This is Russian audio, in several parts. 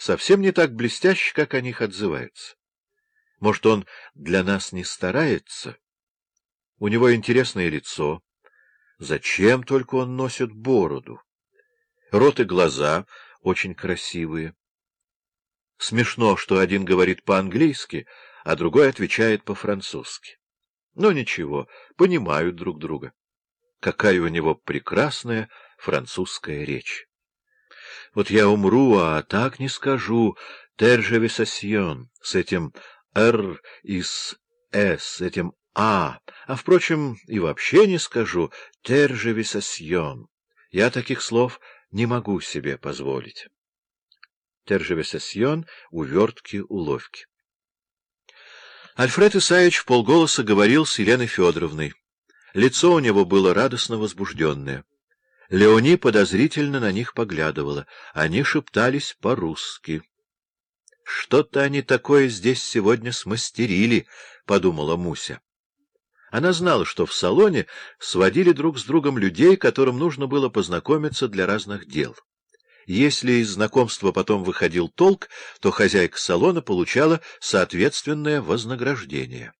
совсем не так блестящи, как о них отзываются. Может, он для нас не старается? У него интересное лицо. Зачем только он носит бороду? Рот и глаза очень красивые. Смешно, что один говорит по-английски, а другой отвечает по-французски. Но ничего, понимают друг друга. Какая у него прекрасная французская речь. Вот я умру, а так не скажу. Тержевисасьон с этим «р» и с «с», этим «а». А, впрочем, и вообще не скажу «тержевисасьон». Я таких слов не могу себе позволить. Тержевисасьон — увертки, уловки. Альфред Исаевич в полголоса говорил с Еленой Федоровной. Лицо у него было радостно возбужденное. Леони подозрительно на них поглядывала. Они шептались по-русски. — Что-то они такое здесь сегодня смастерили, — подумала Муся. Она знала, что в салоне сводили друг с другом людей, которым нужно было познакомиться для разных дел. Если из знакомства потом выходил толк, то хозяйка салона получала соответственное вознаграждение.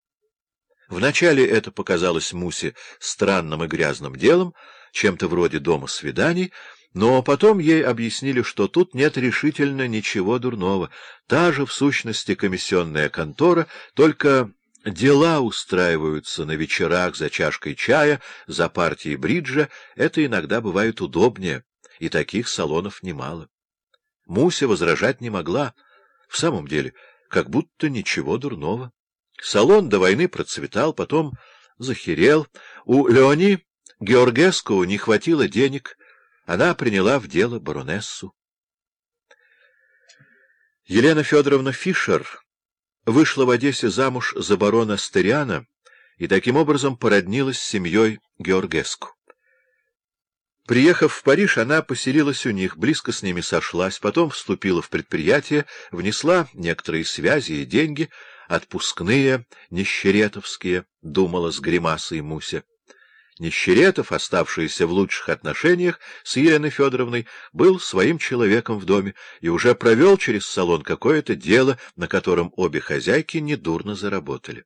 Вначале это показалось Мусе странным и грязным делом, чем-то вроде дома свиданий, но потом ей объяснили, что тут нет решительно ничего дурного. Та же, в сущности, комиссионная контора, только дела устраиваются на вечерах за чашкой чая, за партией бриджа, это иногда бывает удобнее, и таких салонов немало. Муся возражать не могла. В самом деле, как будто ничего дурного. Салон до войны процветал, потом захерел. У Леони Георгеску не хватило денег. Она приняла в дело баронессу. Елена Федоровна Фишер вышла в Одессе замуж за барона Стериана и таким образом породнилась с семьей Георгеску. Приехав в Париж, она поселилась у них, близко с ними сошлась, потом вступила в предприятие, внесла некоторые связи и деньги — отпускные, нищеретовские, — думала с гримасой Муся. Нищеретов, оставшийся в лучших отношениях с Еленой Федоровной, был своим человеком в доме и уже провел через салон какое-то дело, на котором обе хозяйки недурно заработали.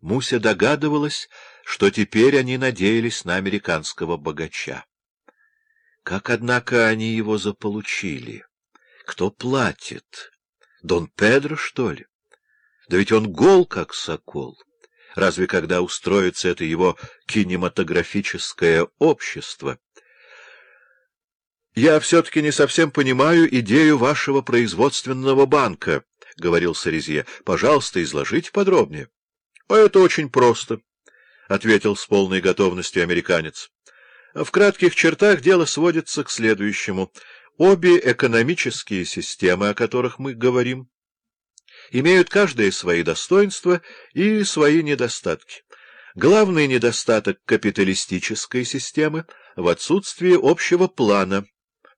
Муся догадывалась, что теперь они надеялись на американского богача. Как, однако, они его заполучили? Кто платит? Дон Педро, что ли? Да ведь он гол, как сокол. Разве когда устроится это его кинематографическое общество? — Я все-таки не совсем понимаю идею вашего производственного банка, — говорил Сарезье. — Пожалуйста, изложите подробнее. — Это очень просто, — ответил с полной готовностью американец. В кратких чертах дело сводится к следующему. Обе экономические системы, о которых мы говорим, имеют каждое свои достоинства и свои недостатки. Главный недостаток капиталистической системы в отсутствии общего плана,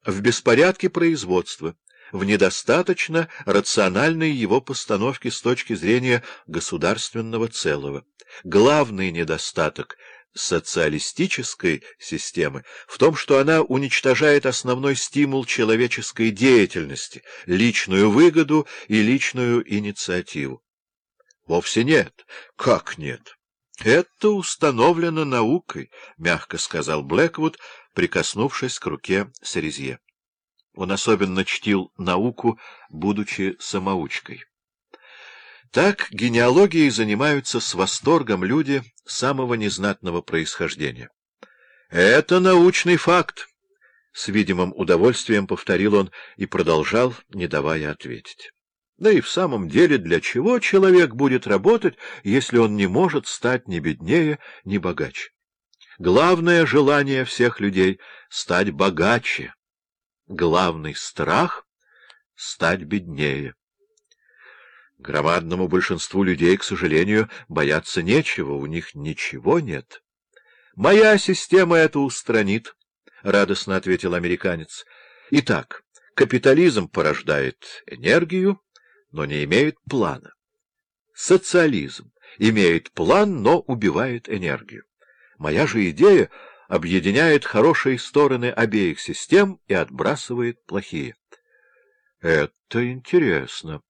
в беспорядке производства, в недостаточно рациональной его постановке с точки зрения государственного целого. Главный недостаток социалистической системы в том, что она уничтожает основной стимул человеческой деятельности, личную выгоду и личную инициативу. Вовсе нет. Как нет? Это установлено наукой, — мягко сказал Блэквуд, прикоснувшись к руке Сарезье. Он особенно чтил науку, будучи самоучкой. Так генеалогией занимаются с восторгом люди самого незнатного происхождения. «Это научный факт!» — с видимым удовольствием повторил он и продолжал, не давая ответить. Да и в самом деле, для чего человек будет работать, если он не может стать ни беднее, ни богаче? Главное желание всех людей — стать богаче. Главный страх — стать беднее. Громадному большинству людей, к сожалению, бояться нечего, у них ничего нет. — Моя система это устранит, — радостно ответил американец. — Итак, капитализм порождает энергию, но не имеет плана. Социализм имеет план, но убивает энергию. Моя же идея объединяет хорошие стороны обеих систем и отбрасывает плохие. Это интересно.